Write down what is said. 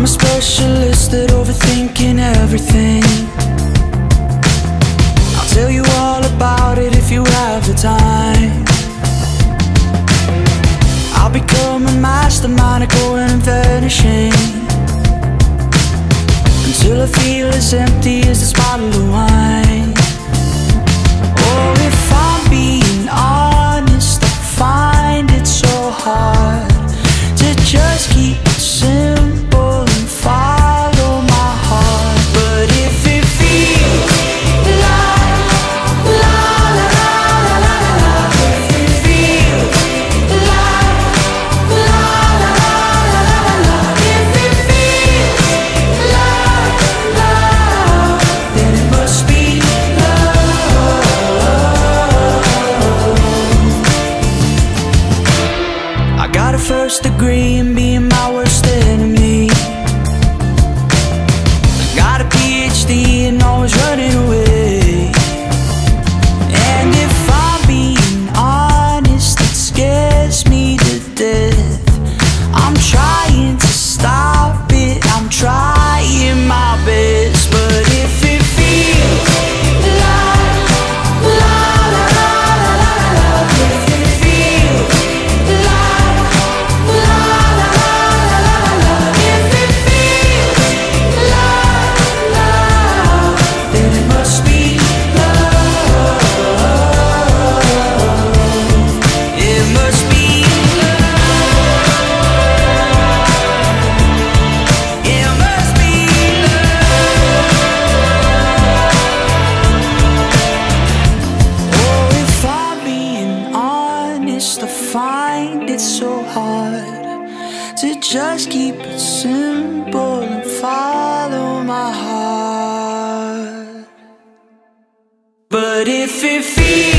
I'm a specialist at overthinking everything. I'll tell you all about it if you have the time. I'll become a mastermind at going and vanishing Until I feel as empty as this bottle of wine. first degree. Just keep it simple and follow my heart. But if it feels